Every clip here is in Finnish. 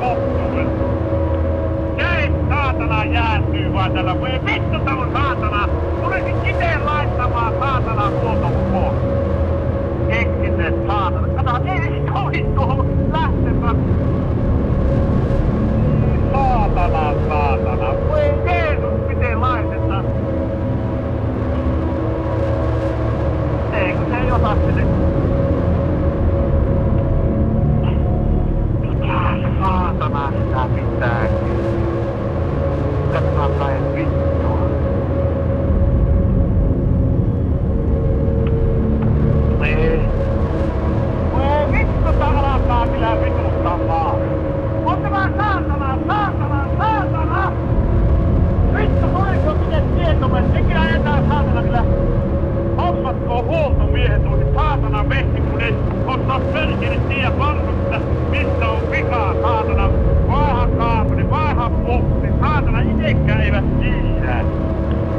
kohtuuden. Näin saatana jääntyy vaan tällä. Voi vittu tää saatana. Tulisin kiteen laittamaan saatana huoltokumoon. Keksineet saatana. Kato, ei toistu lähtemään. Saatana, saatana. Voi Jeesus, miten laitetaan. Eikö se ei ota sinne? Sitä pitääkin? Katsotaan et vittua. Niin. Voi vittu, tää alkaa kyllä vituttamaan. On tämä saatana, saatana, saatana! Vittu, voiko miten tietomme? Ikinä enää saatana kyllä hommatko huoltomiehet olisi saatana vehti, kun ei osaa perkele tiedä varmuutta, missä on vikaa saatana.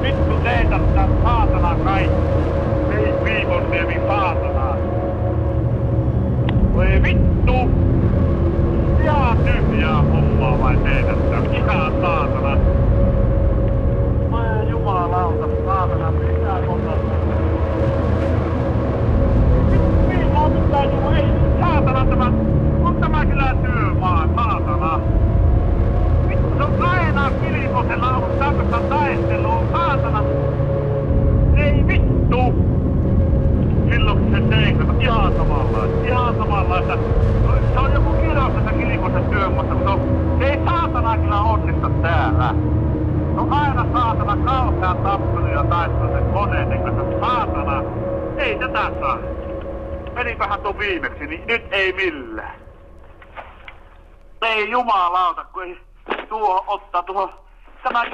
Vittu teitä tätä saatana kaikki. Ei viikonniemi saatana. Voi vittu! Ihan tyhjää hommaa vai teitä sitä? Ihan saatana. Voi jumalauta, saatana, mitä monta Minä pitää juu, ei saatana tämä, on tämä kyllä työmaa, saatana. Vittu, se on aina Kilikosella ollut tämmöistä taistelua, saatana. Ei vittu! Silloin se teikata ihan samanlaista, ihan samanlaista. Se on joku kirjaus tässä Kilikosen työmaassa, mutta se ei saatana kyllä onnista täällä. Se on aina saatana kauhean tappelu ja taistelu sen koneiden kanssa. Saatana! Ei tätä saa. Menipähän tuon viimeksi, niin nyt ei millään. Ei jumalauta, kun ei tuo ottaa tuohon... Tämä